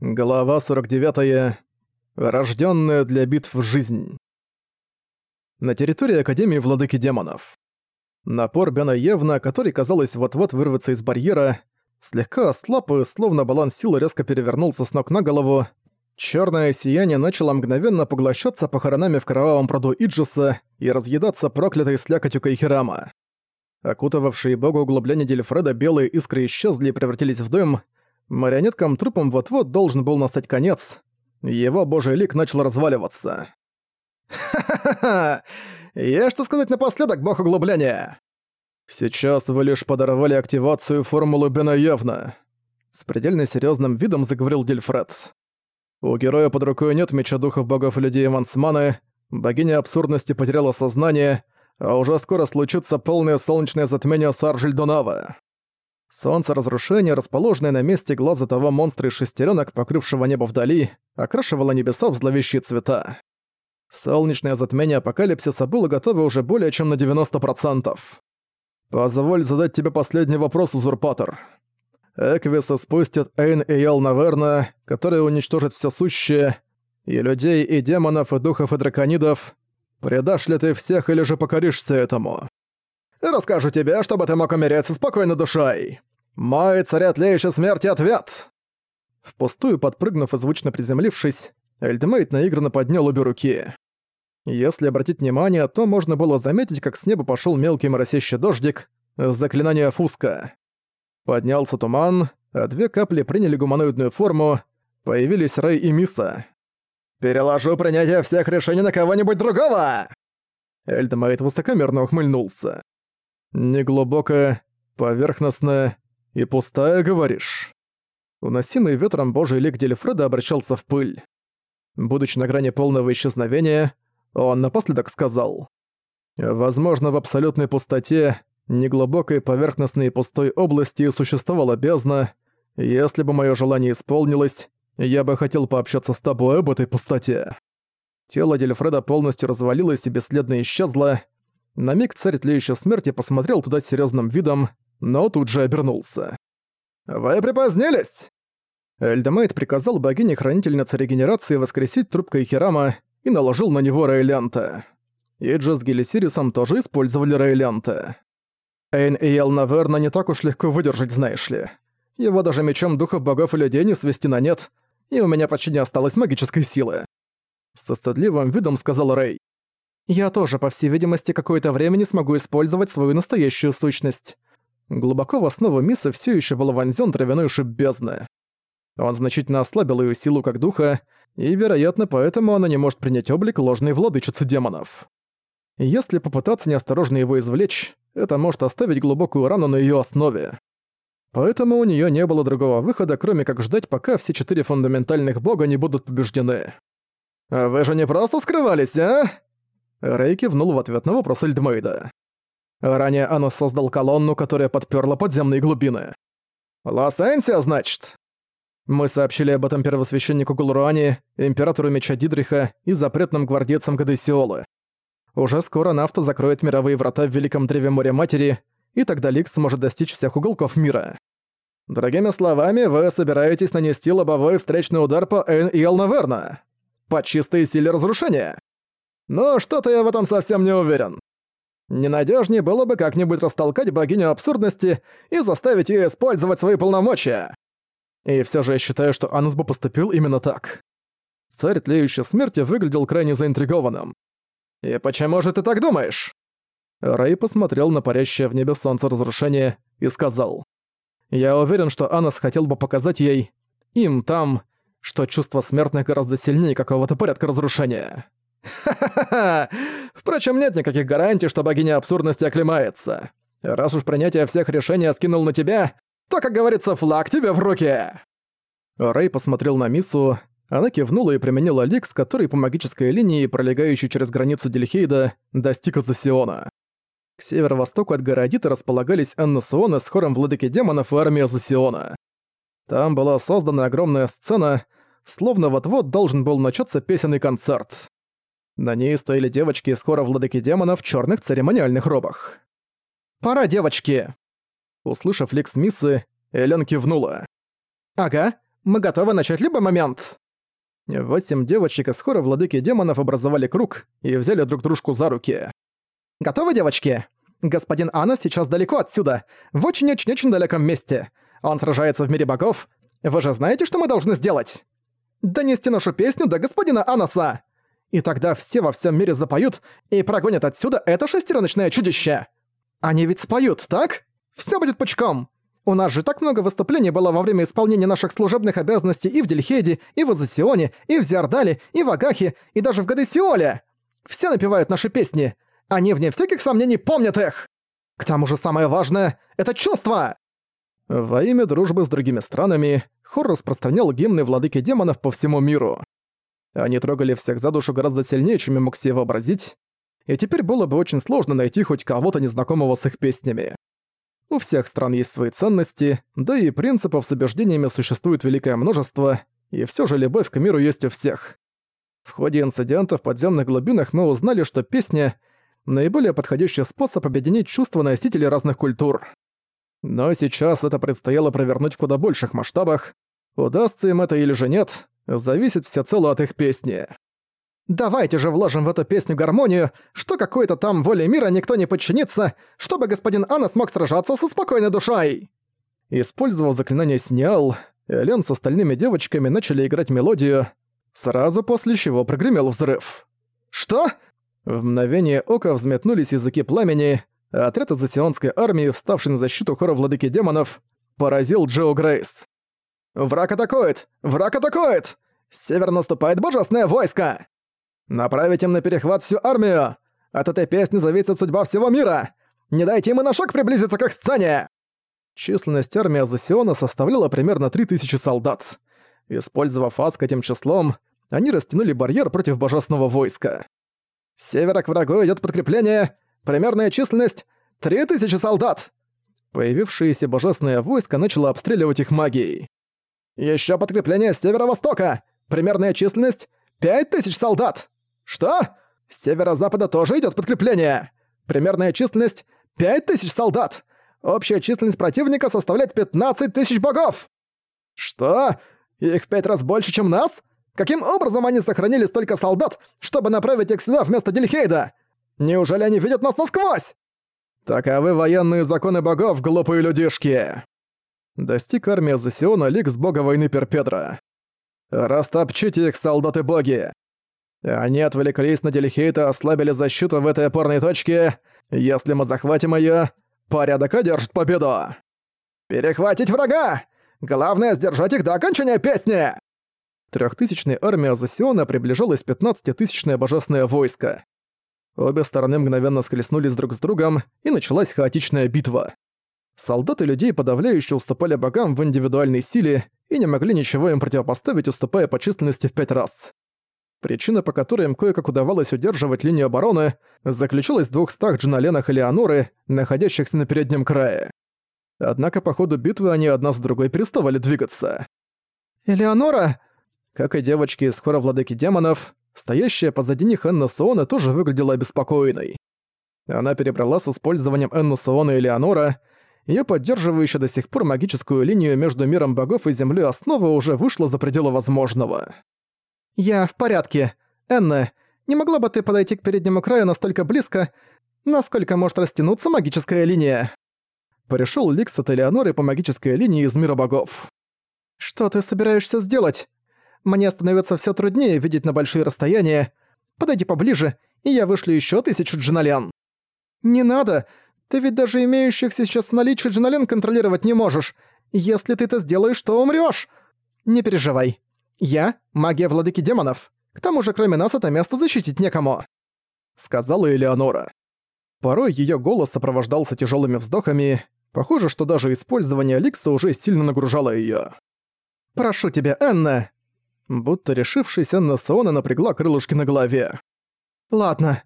Глава 49. Рождённая для битв жизнь. На территории Академии Владыки Демонов. Напор Бена Евна, который, казалось, вот-вот вырвется из барьера, слегка ослаб и, словно баланс силы, резко перевернулся с ног на голову. Чёрное сияние начало мгновенно поглощаться похоронами в кровавом пруду Иджиса и разъедаться проклятой слякотью Кайхирама. Окутывавшие бога углубления Дельфреда белые искры исчезли и превратились в дым — Марионеткам трупом вот-вот должен был настать конец. Его божий лик начал разваливаться. «Ха-ха-ха! Я что сказать напоследок, бог углубления!» «Сейчас вы лишь подорвали активацию формулы Бенаевна», — с предельно серьезным видом заговорил Дильфред. «У героя под рукой нет меча духов богов и людей Мансманы, богиня абсурдности потеряла сознание, а уже скоро случится полное солнечное затмение Саржель Донава. Солнце разрушения, расположенное на месте глаза того монстра из шестеренок, покрывшего небо вдали, окрашивало небеса в зловещие цвета. Солнечное затмение апокалипсиса было готово уже более чем на 90%. «Позволь задать тебе последний вопрос, узурпатор», Эквиса спустят Эйн и Ел Наверна, которые уничтожат все сущее, и людей, и демонов, и духов, и драконидов. Предашь ли ты всех или же покоришься этому? расскажу тебе, чтобы ты мог умереть спокойно душой. Мой царь смерти ответ!» Впустую подпрыгнув и звучно приземлившись, Эльдмейт наигранно поднял обе руки. Если обратить внимание, то можно было заметить, как с неба пошел мелкий моросящий дождик, заклинание Фуска. Поднялся туман, а две капли приняли гуманоидную форму, появились Рэй и Миса. «Переложу принятие всех решений на кого-нибудь другого!» Эльдмейт высокомерно ухмыльнулся. Неглубоко, поверхностно и пустая, говоришь». Уносимый ветром божий лик Дельфреда обращался в пыль. Будучи на грани полного исчезновения, он напоследок сказал. «Возможно, в абсолютной пустоте, неглубокой поверхностной и пустой области существовала бездна. Если бы мое желание исполнилось, я бы хотел пообщаться с тобой об этой пустоте». Тело Дельфреда полностью развалилось и бесследно исчезло, на миг царь тлеющей смерти посмотрел туда серьезным видом, но тут же обернулся. «Вы припозднились!» Эльдамейт приказал богине-хранительнице регенерации воскресить трубкой Хирама и наложил на него Рейлянта. Иджи с Гелисирисом тоже использовали Рейлянта. Эйн и Эл, наверное, не так уж легко выдержать, знаешь ли. Его даже мечом духов богов и людей не свести на нет, и у меня почти не осталось магической силы. С стыдливым видом сказал Рей. Я тоже, по всей видимости, какое-то время не смогу использовать свою настоящую сущность. Глубоко в основу Миса все еще был вонзен травяной шип бездны. Он значительно ослабил ее силу как духа, и, вероятно, поэтому она не может принять облик ложной владычицы демонов. Если попытаться неосторожно его извлечь, это может оставить глубокую рану на ее основе. Поэтому у нее не было другого выхода, кроме как ждать, пока все четыре фундаментальных бога не будут побеждены. «А «Вы же не просто скрывались, а?» Рэй кивнул в ответ на вопрос Эльдмейда. Ранее она создал колонну, которая подперла подземные глубины. «Лос-Энсия, значит?» Мы сообщили об этом первосвященнику Гулруани, императору меча Дидриха и запретным гвардейцам Гадесиолы. Уже скоро нафта закроет мировые врата в Великом Древе Моря Матери, и тогда Лик сможет достичь всех уголков мира. Другими словами, вы собираетесь нанести лобовой встречный удар по Эн и Элнаверна. По чистой силе разрушения. Но что-то я в этом совсем не уверен. Ненадежнее было бы как-нибудь растолкать богиню абсурдности и заставить ее использовать свои полномочия. И все же я считаю, что Анус бы поступил именно так. Царь тлеющей смерти выглядел крайне заинтригованным. «И почему же ты так думаешь?» Рэй посмотрел на парящее в небе солнце разрушение и сказал. «Я уверен, что Анас хотел бы показать ей, им там, что чувство смертных гораздо сильнее какого-то порядка разрушения». Впрочем, нет никаких гарантий, что богиня абсурдности оклемается. Раз уж принятие всех решений скинул на тебя, то, как говорится, флаг тебе в руке!» Рэй посмотрел на Мису. Она кивнула и применила ликс, который по магической линии, пролегающей через границу Дельхейда, достиг Азосиона. К северо-востоку от Городита располагались Аннасиона с хором владыки демонов и армия Азосиона. Там была создана огромная сцена, словно вот-вот должен был начаться песенный концерт. На ней стояли девочки из хора владыки демона в черных церемониальных робах. «Пора, девочки!» Услышав лик Смисы, Элен кивнула. «Ага, мы готовы начать любой момент!» Восемь девочек из хора владыки демонов образовали круг и взяли друг дружку за руки. «Готовы, девочки? Господин Анна сейчас далеко отсюда, в очень-очень-очень далеком месте. Он сражается в мире богов. Вы же знаете, что мы должны сделать?» «Донести нашу песню до господина Анаса!» И тогда все во всем мире запоют и прогонят отсюда это шестероночное чудище. Они ведь споют, так? Все будет пучком. У нас же так много выступлений было во время исполнения наших служебных обязанностей и в Дельхейде, и в Азасионе, и в Зиордале, и в Агахе, и даже в Гадесиоле. Все напевают наши песни. Они, вне всяких сомнений, помнят их. К тому же самое важное — это чувство. Во имя дружбы с другими странами Хор распространял гимны владыки демонов по всему миру. Э, они трогали всех за душу гораздо сильнее, чем я мог себе вообразить, и теперь было бы очень сложно найти хоть кого-то незнакомого с их песнями. У всех стран есть свои ценности, да и принципов с убеждениями существует великое множество, и все же любовь к миру есть у всех. В ходе инцидента в подземных глубинах мы узнали, что песня — наиболее подходящий способ объединить чувства носителей разных культур. Но сейчас это предстояло провернуть в куда больших масштабах. Удастся им это или же нет, Зависит всецело от их песни. Давайте же вложим в эту песню гармонию, что какой-то там воле мира никто не подчинится, чтобы господин Анна смог сражаться со спокойной душой!» Использовав заклинание «Синиал», Элен с остальными девочками начали играть мелодию, сразу после чего прогремел взрыв. «Что?» В мгновение ока взметнулись языки пламени, а отряд из-за армии, вставший на защиту хора владыки демонов, поразил Джо Грейс. Враг атакует! Враг атакует! С севера наступает божественное войско! Направить им на перехват всю армию! От этой песни зависит судьба всего мира! Не дайте им и на шаг приблизиться к их сцене!» Численность армии Азосиона составляла примерно 3000 солдат. Использовав Аск этим числом, они растянули барьер против божественного войска. С севера к врагу идет подкрепление. Примерная численность — 3000 солдат! Появившееся божественное войско начало обстреливать их магией. Еще подкрепление с северо-востока. Примерная численность — 5000 солдат. Что? С северо-запада тоже идет подкрепление. Примерная численность — 5000 солдат. Общая численность противника составляет 15 тысяч богов. Что? Их в пять раз больше, чем нас? Каким образом они сохранили столько солдат, чтобы направить их сюда вместо Дельхейда? Неужели они видят нас насквозь? Таковы военные законы богов, глупые людишки достиг армия Зосиона Ликс бога войны Перпедра. «Растопчите их, солдаты боги!» «Они отвлеклись на Делихейта, ослабили защиту в этой опорной точке. Если мы захватим ее, порядок одержит победу!» «Перехватить врага! Главное, сдержать их до окончания песни!» Трехтысячная армия Зосиона приближалась пятнадцатитысячное божественное войско. Обе стороны мгновенно схлестнулись друг с другом, и началась хаотичная битва. Солдаты людей, подавляющие уступали богам в индивидуальной силе и не могли ничего им противопоставить, уступая по численности в пять раз. Причина, по которой им кое-как удавалось удерживать линию обороны, заключалась в двухстах джиналенах или находящихся на переднем крае. Однако по ходу битвы они одна с другой переставали двигаться. «Элеонора!» Как и девочки из хора владыки демонов, стоящая позади них Энна Суона тоже выглядела обеспокоенной. Она перебрала с использованием Энну Суона и Элеонора, ее поддерживающая до сих пор магическую линию между миром богов и Землей основа уже вышла за пределы возможного. «Я в порядке. Энна, не могла бы ты подойти к переднему краю настолько близко, насколько может растянуться магическая линия?» Пришёл Ликс от Элеоноры по магической линии из мира богов. «Что ты собираешься сделать? Мне становится все труднее видеть на большие расстояния. Подойди поближе, и я вышлю еще тысячу джиналян». «Не надо! Ты ведь даже имеющихся сейчас наличие джинолин контролировать не можешь. Если ты это сделаешь, то умрёшь. Не переживай. Я — магия владыки демонов. К тому же, кроме нас, это место защитить некому», — сказала Элеонора. Порой её голос сопровождался тяжёлыми вздохами. Похоже, что даже использование Ликса уже сильно нагружало её. «Прошу тебя, Энна!» Будто решившись, Энна Саона напрягла крылышки на голове. «Ладно».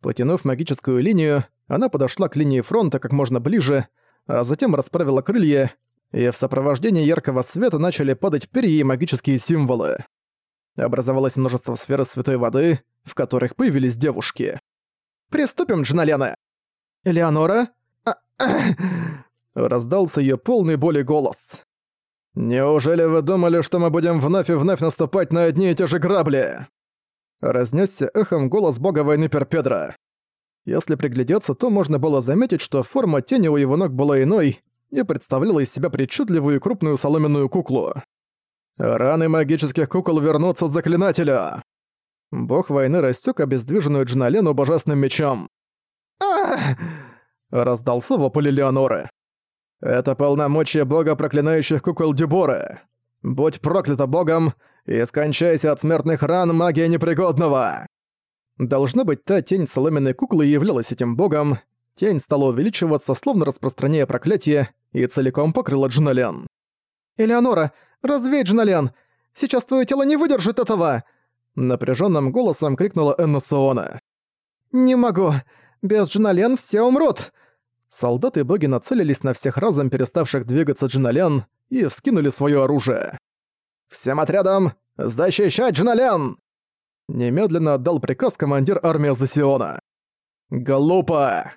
Потянув магическую линию, она подошла к линии фронта как можно ближе, а затем расправила крылья, и в сопровождении яркого света начали падать перья и магические символы. Образовалось множество сфер святой воды, в которых появились девушки. «Приступим, Джиналяна!» «Элеонора?» «А, Раздался ее полный боли голос. «Неужели вы думали, что мы будем вновь и вновь наступать на одни и те же грабли?» Разнесся эхом голос бога войны Перпедра. Если приглядеться, то можно было заметить, что форма теневой его ног была иной и представляла из себя причудливую крупную соломенную куклу. «Раны магических кукол вернутся с заклинателя!» Бог войны растёк обездвиженную Джиналену божественным мечом. «Ах!» — раздался вопль Леоноры. «Это полномочия бога проклинающих кукол Дебора. Будь проклята богом и скончайся от смертных ран магии непригодного!» Должно быть, та тень соломенной куклы являлась этим богом. Тень стала увеличиваться, словно распространяя проклятие, и целиком покрыла Джиналян. «Элеонора, развей Джиналян! Сейчас твое тело не выдержит этого!» Напряженным голосом крикнула Энна «Не могу! Без Джиналян все умрут!» Солдаты боги нацелились на всех разом переставших двигаться Джиналян и вскинули свое оружие. «Всем отрядам! Защищать Джиналян!» немедленно отдал приказ командир армии Засиона. «Галопа!»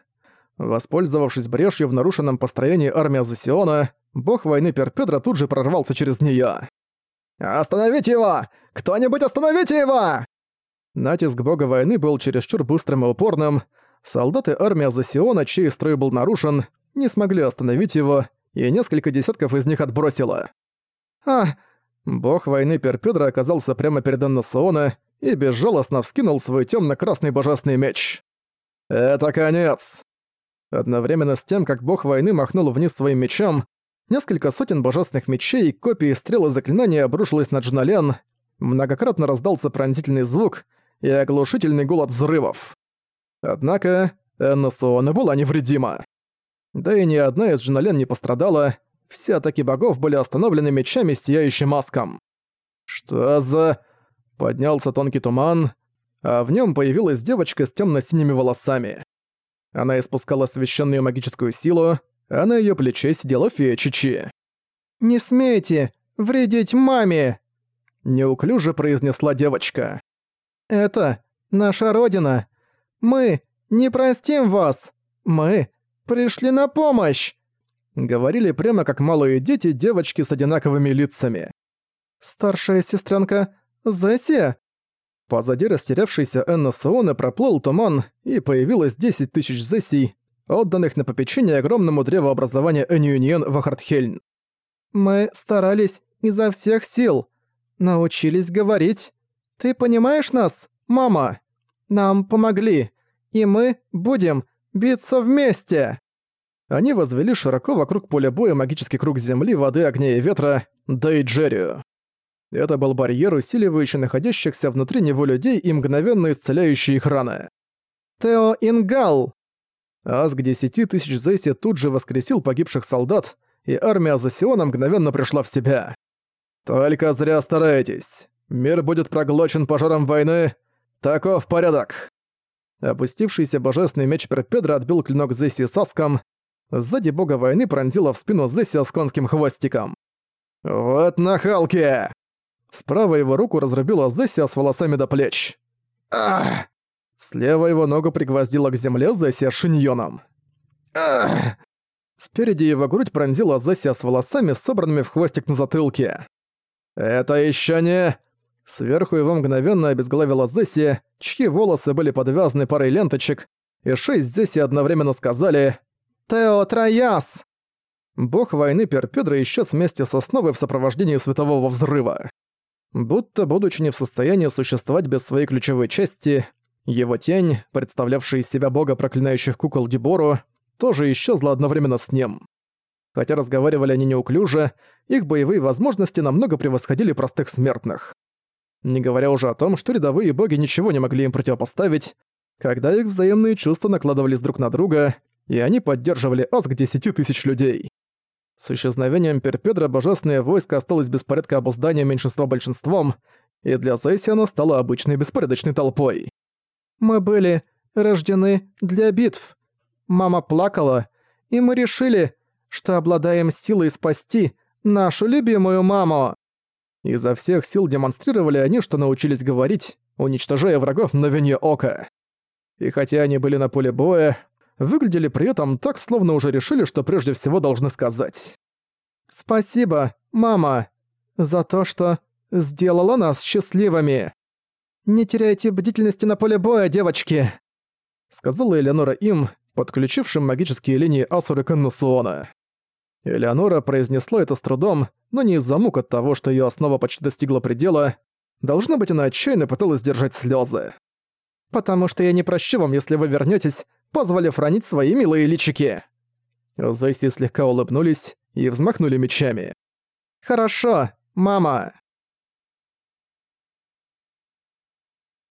Воспользовавшись брешью в нарушенном построении армии Засиона, бог войны Перпедра тут же прорвался через неё. «Остановите его! Кто-нибудь остановите его!» Натиск бога войны был чересчур быстрым и упорным. Солдаты армии Засиона, чей строй был нарушен, не смогли остановить его, и несколько десятков из них отбросило. «А!» Бог войны Перпедра оказался прямо перед Аннасоона, и безжалостно вскинул свой темно-красный божественный меч. «Это конец!» Одновременно с тем, как бог войны махнул вниз своим мечом, несколько сотен божественных мечей, копии стрел и заклинания обрушилось на Джинален, многократно раздался пронзительный звук и оглушительный гул от взрывов. Однако Энна Суона была невредима. Да и ни одна из Джинален не пострадала, все атаки богов были остановлены мечами, сияющим маском. «Что за...» поднялся тонкий туман, а в нем появилась девочка с темно-синими волосами. Она испускала священную магическую силу, а на ее плече сидела фея Чичи. «Не смейте вредить маме!» Неуклюже произнесла девочка. «Это наша родина. Мы не простим вас. Мы пришли на помощь!» Говорили прямо как малые дети девочки с одинаковыми лицами. «Старшая сестренка Зася!» Позади растерявшейся Энна Саоне проплыл туман, и появилось 10 тысяч Зесий, отданных на попечение огромному древообразованию Энюниен в Ахартхельн. «Мы старались изо всех сил. Научились говорить. Ты понимаешь нас, мама? Нам помогли, и мы будем биться вместе!» Они возвели широко вокруг поля боя магический круг земли, воды, огня и ветра, да и Джерри. Это был барьер, усиливающий находящихся внутри него людей и мгновенно исцеляющий их раны. «Тео Ингал!» Аз к десяти тысяч Зейси тут же воскресил погибших солдат, и армия Зосиона мгновенно пришла в себя. «Только зря стараетесь. Мир будет проглочен пожаром войны. Таков порядок!» Опустившийся божественный меч Перпедра отбил клинок Зесси Саском. Сзади бога войны пронзила в спину Зесси с конским хвостиком. «Вот нахалки!» Справа его руку разрубила Зессия а с волосами до плеч. Ах! Слева его ногу пригвоздила к земле Зессия шиньоном. Ах! Спереди его грудь пронзила Зессия с волосами, собранными в хвостик на затылке. «Это еще не...» Сверху его мгновенно обезглавила Зессия, чьи волосы были подвязаны парой ленточек, и шесть Зесси одновременно сказали «Тео Трояс!» Бог войны Перпедра исчез вместе с основой в сопровождении светового взрыва будто, будучи не в состоянии существовать без своей ключевой части, его тень, представлявшая из себя бога проклинающих кукол Дебору, тоже исчезла одновременно с ним. Хотя разговаривали они неуклюже, их боевые возможности намного превосходили простых смертных. Не говоря уже о том, что рядовые боги ничего не могли им противопоставить, когда их взаимные чувства накладывались друг на друга, и они поддерживали ас десяти тысяч людей. С исчезновением Перпедра божественное войско осталось без порядка обуздания меньшинства большинством, и для Зейси оно стало обычной беспорядочной толпой. «Мы были рождены для битв. Мама плакала, и мы решили, что обладаем силой спасти нашу любимую маму». Изо всех сил демонстрировали они, что научились говорить, уничтожая врагов на вине ока. И хотя они были на поле боя, выглядели при этом так, словно уже решили, что прежде всего должны сказать. «Спасибо, мама, за то, что сделала нас счастливыми. Не теряйте бдительности на поле боя, девочки!» Сказала Элеонора им, подключившим магические линии Асуры Коннусуона. Элеонора произнесла это с трудом, но не из-за мук от того, что ее основа почти достигла предела. Должно быть, она отчаянно пыталась сдержать слезы. «Потому что я не прощу вам, если вы вернетесь позвали фронить свои милые личики. Зайси слегка улыбнулись и взмахнули мечами. «Хорошо, мама!»